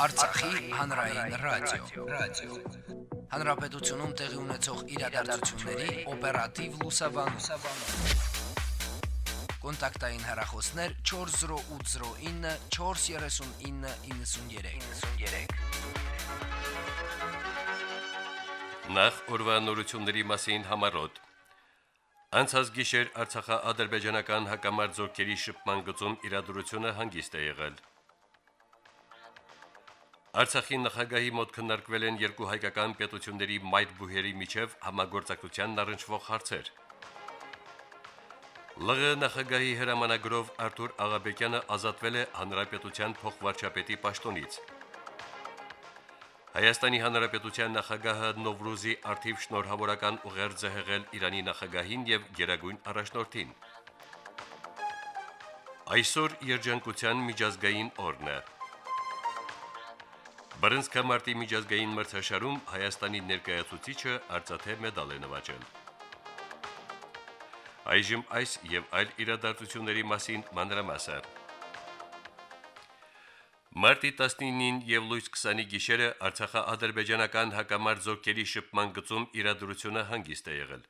Արցախի հանրային ռադիո, ռադիո։ Հանրապետությունում տեղի ունեցող իրադարձությունների օպերատիվ լուսաբանում։ Կոնտակտային հեռախոսներ 40809 439 Նախ ուրվանորությունների մասին համարոտ Անցած գիշեր Արցախա-ադրբեջանական հակամարձօրքերի շփման գծում իրադրությունը հանգիստ է եղել։ Արցախի նախագահի մոտ քննարկվել են երկու հայկական պետությունների մայր բուհերի միջև համագործակցության առնչվող հարցեր։ ԼՂ նախագահի հրամանագրով Արթուր Աղաբեկյանը ազատվել է հանրապետության փոխվարչապետի պաշտոնից։ Հայաստանի Հանրապետության նախագահը Նովրուզի արդիվ շնորհավորական ուղերձ է հղել Իրանի նախագահին եւ Գերագույն առաջնորդին։ Այսօր երջանկության միջազգային օրն է։ Բրընսկամարտի միջազգային մրցաշարում Հայաստանի ներկայացուցիչը արծաթե մեդալ է նվաճել։ Այժմ այս եւ այլ իրադարձությունների մասին մանրամասը։ Մարտի 19-ին եւ լույս 20-ի գիշերը Արցախա-ադրբեջանական հակամարձօրքերի շփման գծում իրադրությունը հանգիստ է եղել։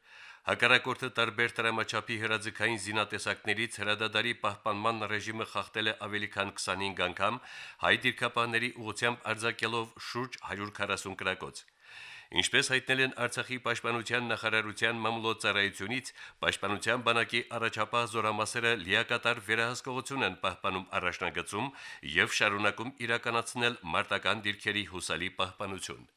Հակառակորդը տարբեր տրամաչափի հրաձգային զինատեսակներից հրադադարի պահպանման ռեժիմը խախտել է ավելի քան 25 անգամ, հայ դիրքապահների ուղությամբ արձակելով շուրջ 140 կրակոց։ Ինչպես հայտնել են Արցախի պաշտպանության նախարարության մամլոյցարայությունից, պաշտպանության բանակի առաջապահ զորամասերը լիակատար վերահսկողություն են պահպանում առաջնագծում եւ շարունակում իրականացնել մարտական դիրքերի հուսալի պահպանություն։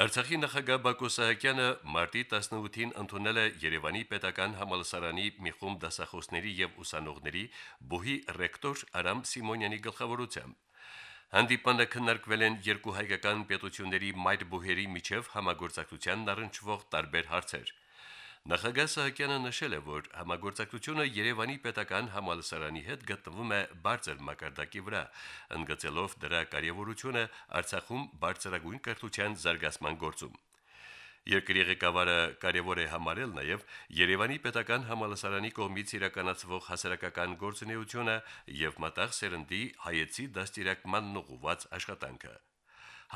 Արցախի նախագահ Բակո Սահակյանը մարտի 18-ին ընդունել է Երևանի Պետական Համալսարանի մի խումբ դասախոսների եւ ուսանողների բուհի ռեկտոր Արամ Սիմոնյանի գլխավորությամբ։ Հանդիպանը քննարկվել են երկու հայկական պետությունների մայր բուհերի միջև համագործակցության առնչվող տարբեր հարցեր։ Նախագահ Սահակյանը նշել է, որ համագործակցությունը Երևանի պետական համալսարանի հետ գտնվում է բարձր մակարդակի վրա, ընդգծելով դրա կարևորությունը Արցախում բարձրագույն կրթության զարգացման գործում։ Երկրի ղեկավարը կարևոր է համարել նաև Երևանի պետական համալսարանի կողմից իրականացվող հասարակական գործունեությունը եւ մտաղ սերնդի հայեցի դաստիարակման ուղղված աշխատանքը։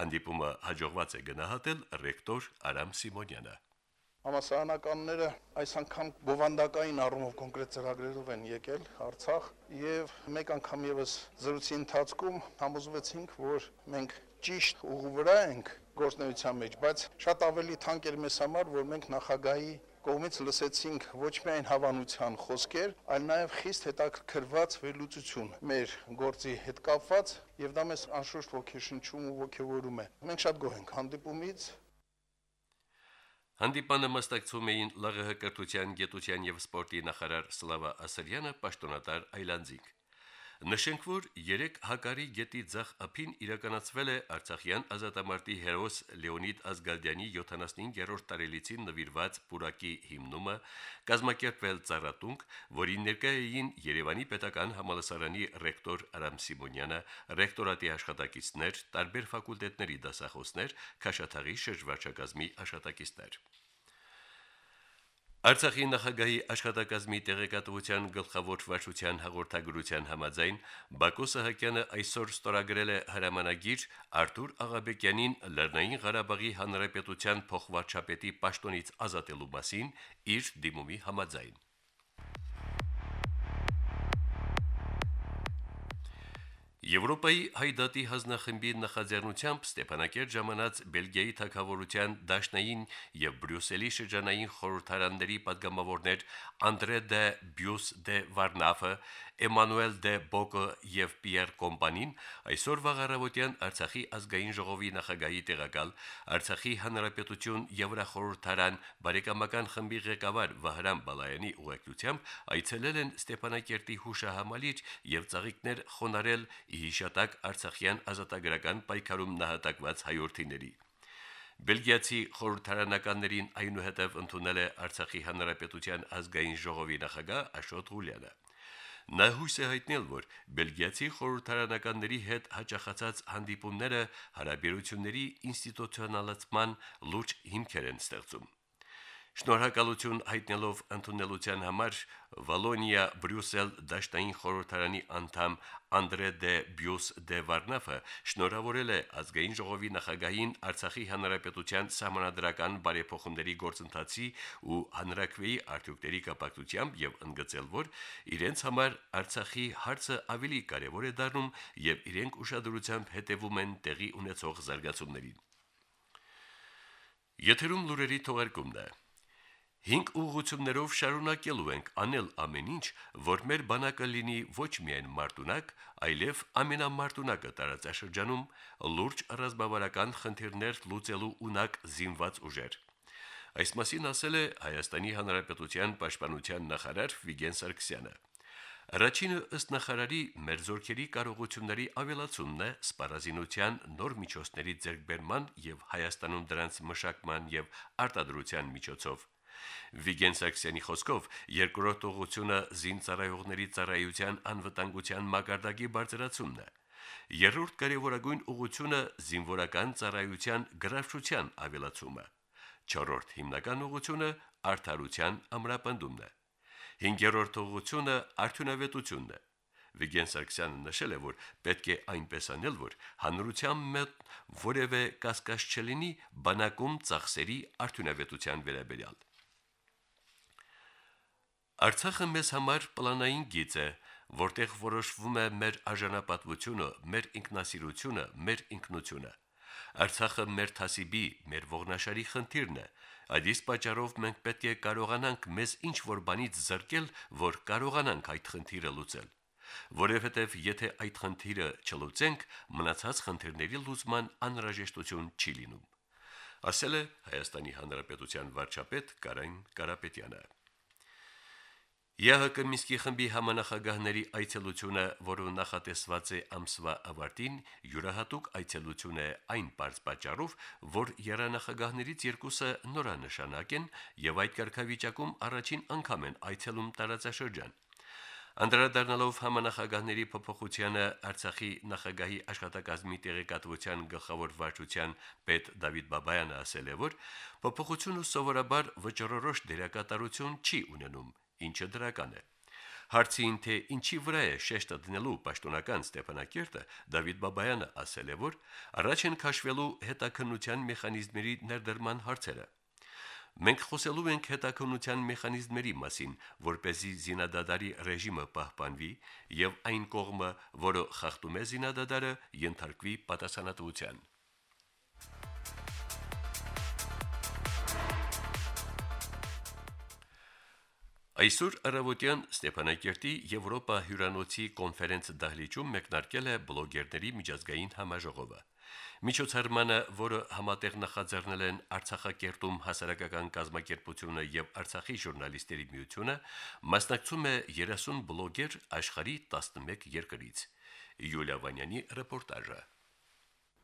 Հանդիպումը հաջողված է գնահատել ռեկտոր Արամ Սիմոնյանը։ Համասարանականները այս անգամ բովանդակային առումով կոնկրետ ծրագրերով են եկել Արցախ եւ մեկ անգամ եւս զրույցի ընթացքում համոզվեցինք, որ մենք ճիշտ ուղու վրա ենք գործնեության մեջ, բայց շատ ավելի թանկ էր մեզ համար, որ մենք նախագահի կողմից լսեցինք ոչ միայն հավանության խոսքեր, այլ նաև խիստ հետաքրքրված վերլուծություն մեր գործի հետ կապված, եւ դա մեզ անշուշտ ոգեշնչում ու ոգևորում է։ Մենք շատ գոհ ենք հանդիպումից, Հանդիպանը մասնակցում էին ԼՂՀ կրթության, գիտության եւ սպորտի նախարար Սլավա Ասրյանը, պաշտոնատար Այլանդզիկ։ Նշենք, որ 3 հակարի գետի ցախ ափին իրականացվել է Արցախյան ազատամարտի հերոս Լեոնիդ Ազգալդյանի 75-րդ տարելիցին նվիրված պուրակի հիմնումը, կազմակերպվել ծառատունք, որին ներկայ էին Երևանի պետական համալսարանի ռեկտոր Արամ Սիմոնյանը, ռեկտորատի աշխատակիցներ, տարբեր ֆակուլտետների դասախոսներ, Քաշաթաղի շրջվարչակազմի աշխատակիցներ։ Արցախի նախագահի աշխատակազմի տեղեկատվության գլխավոր վարչության հաղորդագրության համաձայն Բակո Սահակյանը այսօր ստորագրել է հրամանագիր Արթուր Աղաբեկյանին Լեռնային Ղարաբաղի Հանրապետության փոխվարչապետի պաշտոնից ազատելու մասին իր դիմումի համաձայն։ Եվրոպայի հայդատի հանձնախմբի նախաձեռնությամբ Ստեփանակերտ ժամանած Բելգիայի թակավորության Դաշնային եւ Բրյուսելի շրջանային խորհրդարանների падգամավորներ Անդրե դե Բյուս դե Վարնաֆը Էմանուել դե Բոկը եւ Պիեր Կոմպանին այսօր վաղարավոտյան Արցախի ազգային ժողովի նախագահի տեղակալ Արցախի հանրապետություն Եվրախորհրդարան բարեկամական խմբի ղեկավար Վահրամ Բալայանի ուղեկցությամբ այցելել են Ստեփանակերտի հուշահամալիր եւ ծաղիկներ խոնարել հիշատակ Արցախյան ազատագրական պայքարում նահատակված հայրենիների։ Բելգիացի խորհրդարանականներին այնուհետև ընդունել է Արցախի հանրապետության ազգային ժողովի նախագահ Աշոտ Ղուլյանը։ Նա հույս է հայտնել, որ բելգիացի խորհրդարանականների հետ հաջախացած հանդիպումները հարաբերությունների ինստիտուցիոնալացման լուրջ հիմքեր են ստեղծում։ Շնորհակալություն հայտնելով ընդունելության համար Վալոնիա Բրյուսել դաշտային խորհրդարանի անդամ Անդրե դե Բյուս դե Վարնաֆը շնորհավորել է ազգային ժողովի նախագահին Արցախի հանրապետության համանadrական բարեփոխումների գործընթացի ու հանրակրվեի արդյունքների կապակցությամբ եւ ընդգծել, որ իրենց համար Արցախի հարցը ավելի կարեւոր է դառնում եւ իրենք ուշադրությամբ հետևում են տեղի ունեցող զարգացումներին։ Եթերում լուրերի թողարկումն է։ Հինգ ուղղություններով շարունակելու ենք անել ամեն ինչ, որ մեր բանակը լինի ոչ միայն մարտունակ, այլև ամենամարտունակը տարածաշրջանում լուրջ ռազմավարական խնդիրներ լուծելու ունակ զինված ուժեր։ Այս մասին ասել է Հայաստանի Հանրապետության Պաշտպանության նախարար Վիգեն Սարգսյանը։ Առաջինը ըստ նախարարի մեր զորքերի կարողությունների ավելացումն է սպառազինության նոր միջոցների ձեռքբերման եւ Հայաստանում դրանց մշակման եւ արտադրության միջոցով Վիգեն Սաքսյանի խոսքով երկրորդ ուղղությունը զինծառայողների ծառայության անվտանգության մակարդակի բարձրացումն է։ Երրորդ կարևորագույն ուղղությունը զինվորական ծառայության գրավչության ավելացումը։ Չորրորդ հիմնական ուղղությունը արդարության ամրապնդումն է։ Հինգերորդ ուղղությունը արդյունավետությունն է։ Վիգեն Սարգսյանը նշել է, որ պետք է այնպես անել, որ հանրության մոտ որևէ կասկած չլինի բանակում ծախսերի արդյունավետության վերաբերյալ։ Արցախը մեզ համար պլանային գիծ է, որտեղ որոշվում է մեր արժանապատվությունը, մեր ինքնասիրությունը, մեր ինքնությունը։ Արցախը մեր թասիբի, մեր ողնաշարի խնդիրն է։ Այդ իսկ պատճառով մենք պետք է կարողանանք մեզ ինչ որ բանից զրկել, որ կարողանանք այդ խնդիրը լուծել։ Որովհետև եթե այդ խնդիրը չլուծենք, մնացած խնդիրների լուծման անհրաժեշտություն չի լինում։ Ասել է Հայաստանի Հանրապետության վարչապետ Կարեն Կարապետյանը։ ԵՀԿ Միսկի խմբի համանախագահների այցելությունը, որը նախատեսված է ամսվա ավարտին, յուրահատուկ այցելություն է այն բարձ պատճառով, որ երանախագահներից երկուսը նորանշանակ են եւ այդ կարգավիճակում առաջին անգամ են այցելում տարածաշրջան։ Անդրադառնալով համանախագահների փոփոխությանը Արցախի նախագահի աշխատակազմի տեղեկատվության գլխավոր վարչության պետ Դավիթ Բաբայանը ասել է, որ փոփոխությունը սովորաբար վճռորոշ դերակատարություն չի ունենում ինչը դրական է։ Հարցին թե ինչի վրա է շեշտը դնելու պաշտոնական Ստեփանակերտը Դավիթ Բաբայանը ասել է, որ առաջ են քաշվելու հետաքննության մեխանիզմերի ներդրման հարցերը։ Մենք խոսելու ենք հետաքննության մեխանիզմերի մասին, որ เป զի զինադադարի ռեժիմը պահպանվի եւ այն կողմը, որը խախտում է զինադադարը, ենթարկվի պատասխանատվության։ Այսօր Արավոտյան Ստեփանակերտի Եվրոպա հյուրանոցի կոնֆերենց դահլիճում մեկնարկել է բլոգերների միջազգային համաժողովը։ Միջոցառմանը, որը համատեղ նախաձեռնել են Արցախակերտում հասարակական կազմակերպությունը եւ Արցախի ժուրնալիստերի միությունը, մասնակցում է 30 բլոգեր աշխարի 11 երկրից։ Յուլիա Վանյանի ռեպորտաժը։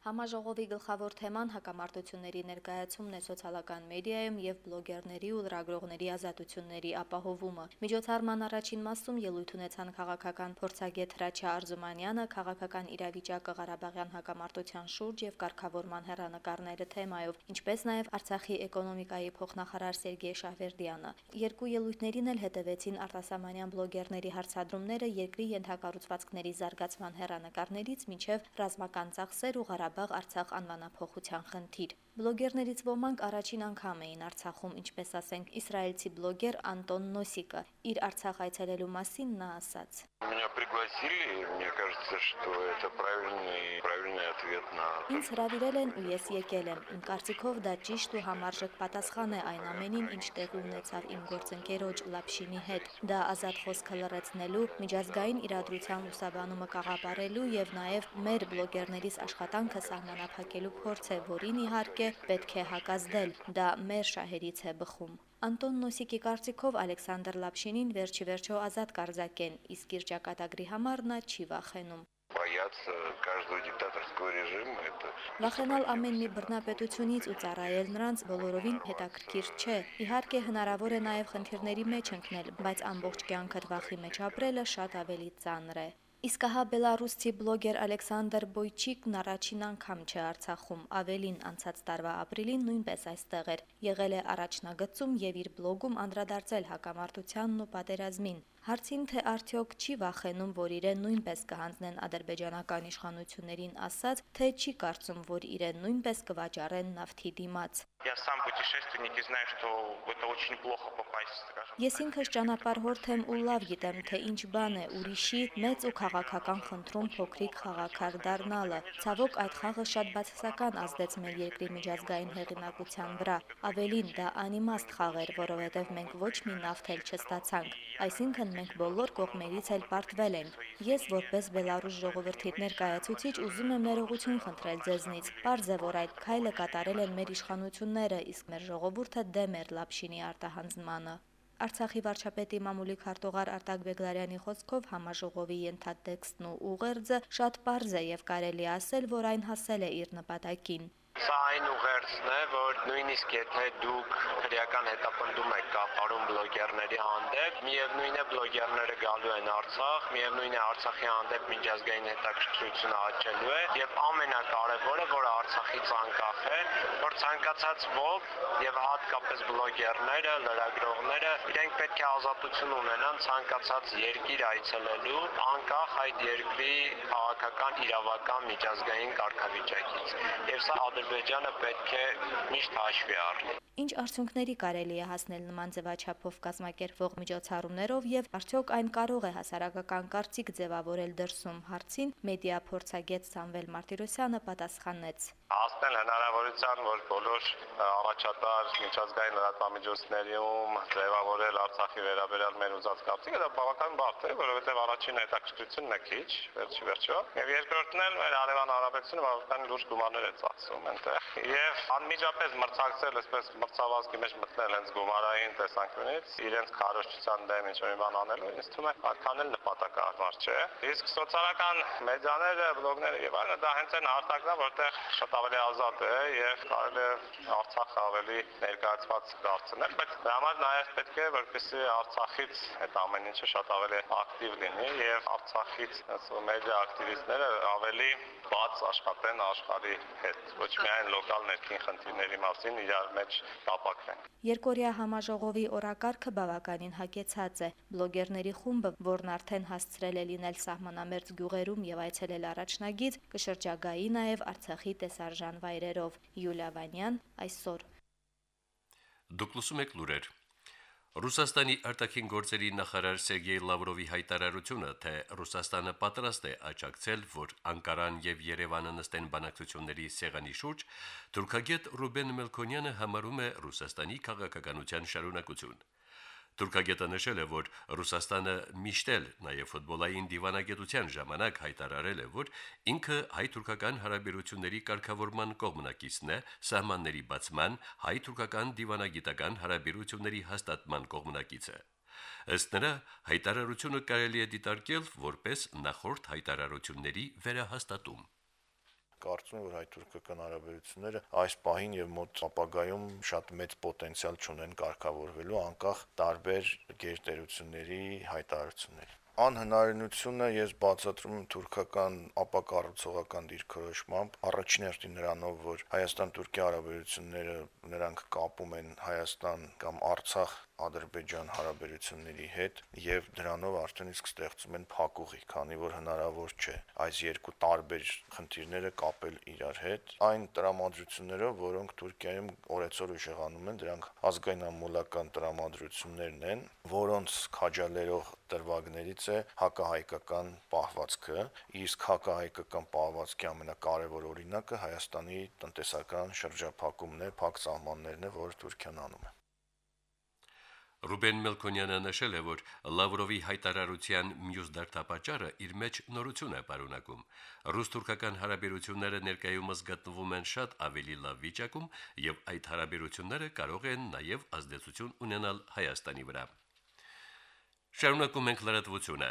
Համաժողովի գլխավոր թեման հակամարտությունների ներկայացումն է սոցիալական մեդիայում եւ բլոգերների ու լրագրողների ազատությունների ապահովումը։ Միջոցառման առաջին մասում ելույթ ունեցան քաղաքական փորձագետ Հրաչյա Արզումանյանը, քաղաքական իրավիճակը Ղարաբաղյան հակամարտության շուրջ եւ կարգավորման հերանեկարները թեմայով, ինչպես նաեւ Արցախի էկոնոմիկայի փոխնախարար Սերգեյ Շահվերդյանը։ Երկու ելույթներին էլ հետևեցին արտասահմանյան բլոգերների հարցադրումները երկրի ենթակառուցվածքների զարգացման հերանեկարներից մինչև ռազմական ծախսեր ու Ղարաբաղ Ղարաբաղ-Արցախ անվանափոխության խնդիր։ Բլոգերներից ոմանք առաջին անգամ էին Արցախում, ինչպես ասենք, իսրայելցի բլոգեր Անտոն Նոսիկը իր Արցախ այցելելու մասին նա ասաց. Меня пригласили, мне кажется, что это правильный правильный ответ на Ինձ հրավիրել են ու ես եկել եմ։ Իմ կարծիքով դա ճիշտ ու համարժեք պատասխան է այն ամենին, ինչ տեղի ունեցավ իմ գործընկերոջ Լապշինի հետ։ Դա ազատ խոսքը լրացնելու, միջազգային իրադրության լուսաբանումը կաղապարելու եւ նաեւ մեր բլոգերներիս աշխատանքը սահմանափակելու փորձ է, որին իհարկե պետք է հակազդել։ Դա մեր շահերից է բխում։ Անտոն Նոսիկի կարծիքով Ալեքսանդր Լապշինին վերջի վերջո ազատ կարձակեն, իսկ իր ճակատագրի համար նա չի վախենում։ бояться каждого диктаторского режима это Վախենալ ամեն մի բռնապետությունից ու ծառայել նրանց բոլորովին հետաքրքիր չէ։ Իհարկե հնարավոր է նաև խնդիրների մեջ ընկնել, բայց ամբողջ կյանքդ վախի մեջ ապրելը շատ ավելի ծանր է։ Իսկ հա բելարուսցի բլոգեր Ալեքսանդր Բոյչիկն առաջին անգամ չէ Արցախում, ավելին անցած տարվա ապրիլին նույնպես այստեղ էր։ Եղել է առաջնագծում եւ իր բլոգում անդրադարձել հակամարտությանն ու պատերազմին։ Հարցին թե արդյոք չի վախենում, որ իրեն նույնպես կհանձնեն ադրբեջանական իշխանություններին, ասաց, թե չի կարծում, որ իրեն նույնպես կվաճառեն նավթի դիմաց։ Я сам путешественник и знаю, что это очень плохо попасть, скажем. Ես ինքս ճանապարհորդ եմ ու լավ գիտեմ, թե ինչ բան է ուրիշի մեծ ու քաղաքական խնդրում փոքրիկ խաղակար դառնալը։ Ցավոք այդ խաղը շատ բացասական ազդեց մեր երկրի միջազգային հեղինակության վրա։ Ավելին դա անիմաստ խաղ էր, որովհետև մենք ոչ մի նավթ էլ չստացանք։ Այսինքն մենք բոլոր կողմերից էլ պարտվել ենք։ Ես որպես Բելարուս ժողովրդի ներկայացուցիչ ուզում եմ ներողություն խնդրել ձեզնից։ Պարզ է, որ այդ քայլը կատարել են մեր իշխանությունները, իսկ մեր ժողովուրդը դեմ էր Լապշինի արտահանձնմանը։ Արցախի վարչապետի մամուլի քարտուղար Արտակ Բեգլարյանի խոսքով համաժողովի ենթատեքստն ու ուղերձը շատ པարզ է եւ կարելի ասել, որ այն հասել է իր նպատակին։ Սա այն ուղերձն է, որ նույնիսկ եթե դուք քրեական հետապնդում եք կապարում բլոգերների հանդեպ, միևնույն է բլոգերները գալու են Արցախ, միևնույն է Արցախի հանդեպ միջազգային հետաքրքրությունը աճելու է եւ ամենակարևորը, որ Արցախից անկախ է, որ ցանկացած ոք եւ հատկապես բլոգերները, լրագրողները իրենք պետք է ազատություն ունենան ցանկացած երկիր այցելելու, անկախ այդ երկրի քաղաքական, իրավական, միջազգային կարգավիճակից։ Եվ սա Ադրբեջանը պետք է միշտ հաշվի առնի։ Ինչ արդյունքների կարելի է հասնել նման ձևաչափով կազմակերպվող միջոցառումներով եւ արդյոք այն կարող է հասարակական կարծիք ձևավորել դրսում հարցին մեդիա փորձագետ Սամվել Մարտիրոսյանը պատասխանեց հասնել հնարավորության, որ բոլոր առաջատար միջազգային լրատվամիջոցներում ձևավորել Արցախի վերաբերյալ մեր ուզած կարծիքը, դա բավական բարդ է, որովհետև առաջին հետաքրքրությունն է քիչ, վերջի վերջո, եւ երկրորդն էլ մեր Արևան Արաբեցությունը բավական լուրջ գումարներ է ծախսում այնտեղ։ Եվ անմիջապես մրցակցել, այսպես մրցավազքի մեջ մտնել հենց գումարային տեսանկյունից, իրենց քարոշչության դեմ ինչ-որ բան անելու, ինձ թվում է այդքան էլ նպատակահարմար չէ։ Իսկ սոցիալական մեդիաները, բլոգները եւ այլն դա հենց այն արտակն է, որտեղ շատ ավելի ազատ է եւ կարելի է Արցախը ավելի ներկայացված դարձնել, բայց դրա համար նաեւ պետք է որպեսզի Արցախից այդ ամեն ինչը շատ ավելի ակտիվ լինի եւ Արցախից մեդիա ակտիվիստները ավելի բաց աշխատեն աշխարհի հետ, ոչ միայն լոկալ ներքին խնդիրների մասին իրար մեջ տապակվեն։ Երկորյա համաժողովի օրակարգը բավականին հակեցած է։ Բլոգերների խումբը, որն արդեն հասցրել է լինել սահմանամերձ գյուղերում եւ այցելել առաջնագից, կշրջագայի նաեւ Արցախի տեսարժան վայրերով։ Յուլիա Վանյան այսօր Դուք լսում եք լուրեր։ Ռուսաստանի արտաքին գործերի նախարար Սերգեյ Լավրովի հայտարարությունը, թե Ռուսաստանը պատրաստ է աջակցել, որ Անկարան եւ Երևանը նստեն բանակցությունների սեղանի շուրջ, թուրքագետ Ռուբեն Մելքոնյանը համարում է Ռուսաստանի քաղաքականության շարունակություն։ Թուրքագետը նշել է, որ Ռուսաստանը միշտ էլ նաև ֆուտբոլային դիվանագիտության ժամանակ հայտարարել է, որ ինքը հայ-թուրքական հարաբերությունների կարգավորման կողմնակիցն է, սահմանների բացման, հայ-թուրքական դիվանագիտական հարաբերությունների հաստատման կողմնակիցը։ Ըստ նրա, հայտարարությունը կարելի է դիտարկել որպես նախորդ հայտարարությունների վերահաստատում կարծում որ հայ-թուրքական հարաբերությունները այս պահին եւ մոտ ապագայում շատ մեծ պոտենցիալ ունեն կարգավորվելու անկախ տարբեր գերտերությունների հայտարարությունների անհնարինությունը ես բացատրում եմ թուրքական ապակառուցողական դիրքորոշմամբ առաջին հերթին նրանով որ Հայաստան-Թուրքիա հարաբերությունները նրանք կապում են Հայաստան կամ Արցախ Ադրբեջան հարաբերությունների հետ եւ դրանով արդեն իսկ ստեղծում են փակուղի, քանի որ հնարավոր չէ այս երկու տարբեր խնդիրները կապել իրար հետ։ Այն տրամադրություններով, որոնք Թուրքիայում օրեցօր ուժեղանում են, դրանք ազգային ամոլական տրամադրություններն են, որոնց քաջալերող դրվագներից է հակահայկական պահվածքը, իսկ հակահայկական պահվածքի ամենակարևոր օրինակը Հայաստանի տնտեսական շրջափակումն է, փակ սահմաններն է, որ Թուրքիան անում է։ Ռուբեն Մելքոնյանը նշել է, որ Լավրովի հայտարարության մյուս դարտապաճառը իր մեջ նորություն է պարունակում։ Ռուս-թուրքական հարաբերությունները ներկայումս գտնվում են շատ ավելի լավ վիճակում, եւ այդ հարաբերությունները կարող են նաեւ ազդեցություն ունենալ Հայաստանի վրա։ Շարունակում ենք լրատվությունը։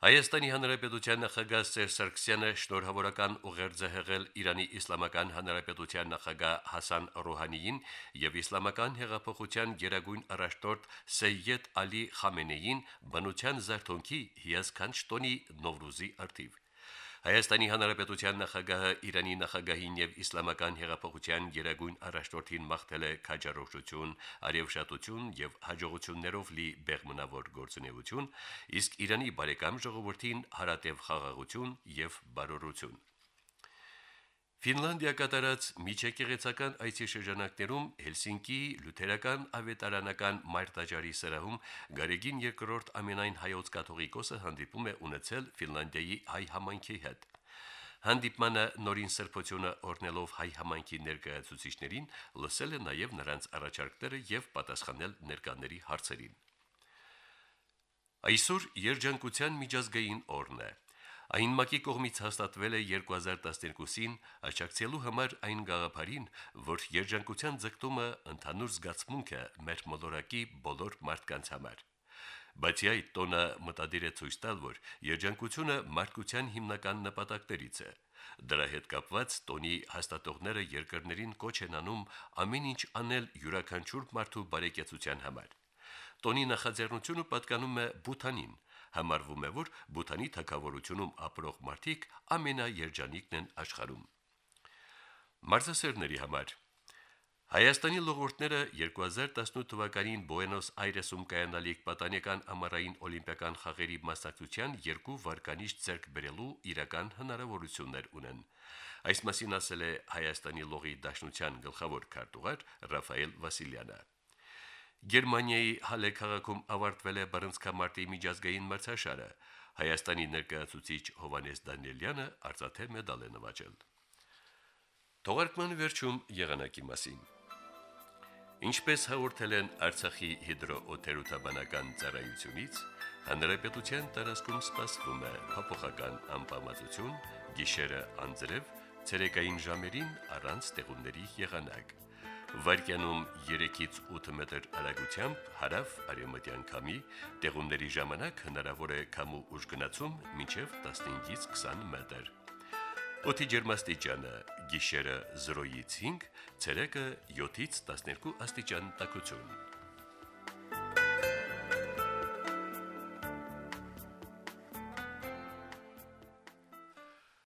Հայաստանի Հանրապետության նախագահ Սերժ Սարգսյանը շնորհավորական ուղերձ է հղել Իրանի Իսլամական Հանրապետության նախագահ Հասան Ռոհանիին եւ Իսլամական հեղափոխության գերագույն առաջնորդ Սեյեդ Ալի Խամենեին բնության զարթոնքի հիասքանչ տոնի Նովրուզի արդիվ։ Հայաստանի Հանրապետության նախագահը Իրանի նախագահին եւ Իսլամական հեղափոխության գերագույն առաջնորդին մաղթել է քաջարողություն, արևշատություն եւ հաջողություններով լի բեղմնավոր գործունեություն, իսկ Իրանի բարեկամ ժողովրդին հարատև խաղաղություն եւ բարօրություն։ Ֆինլանդիա կատարած միջեկեղեցական այցի շրջանակներում Հելսինկի լյութերական ավետարանական մարտաճարի սրահում Գարեգին II ամենայն հայոց կաթողիկոսը հանդիպում է ունեցել Ֆինլանդիայի հայ համայնքի հետ։ Հանդիպմանը նորին սրբությունը օրնելով հայ համայնքի ներկայացուցիչներին լսել է նաև նրանց առաջարկները եւ պատասխանել ներկաների հարցերին։ Այսօր երջանկության միջազգային օրն է։ Այն ՄԱԿ-ի կողմից հաստատվել է 2012-ին աջակցելու համար այն գաղափարին, որ երջանկության ձգտումը ընդհանուր զգացմունք է մեր մոլորակի բոլոր մարդկանց համար։ Բացի այդ, տոնը մտադիր է ցույց տալ, որ երջանկությունը մարդկության հիմնական նպատակներից է։ Դրա հետ կապված տոնի հաստատողները երկրներին կոչ են անում ամեն ինչ անել յուրաքանչյուր մարդու բարեկեցության համար։ Տոնի նախաձեռնությունը պատկանում է Բութանին, Համարվում է, որ Բութանի թակավորությունում ապրող մարդիկ ամենաերջանիկն են աշխարհում։ Մարզասերների համար. Հայաստանի լողորտները 2018 թվականին Բուենոս Այրեսում կայանալիք պատանեկան ամառային օլիմպիական խաղերի մասնակցության երկու վարկանիշ ցերկ բերելու իրական հնարավորություններ ունեն։ Այս մասին ասել է Հայաստանի լողի դաշնության գլխավոր քարտուղար Ռաֆայել Վասիլյանը։ Գերմանիայի Հալե քաղաքում ավարտվել է բռնցքամարտի միջազգային մրցաշարը։ Հայաստանի ներկայացուցիչ Հովանես Դանիելյանը արծաթե մեդալ է նվաճել։ Թողարկման վերջում եղանակի մասին։ Ինչպես հաղորդել են Արցախի հիդրոօթերոթաբանական ծառայությունից, հանրապետության տարածքում սպասվում է փոփոխական անբավարարություն, գիշերը անձրև, ցերեկային ժամերին առանց տեղումների եղանակ։ Վարկյանում 3-ից 8 մետր արագությամբ հարավ արևմտյան քամի, տեղումների ժամանակ հնարավոր է քամու ուժ գնացում մինչև 15-ից 20 մետր։ Օդի ջերմաստիճանը՝ գիշերը 0-ից 5, ցերեկը 7-ից 12 աստիճան տաքություն։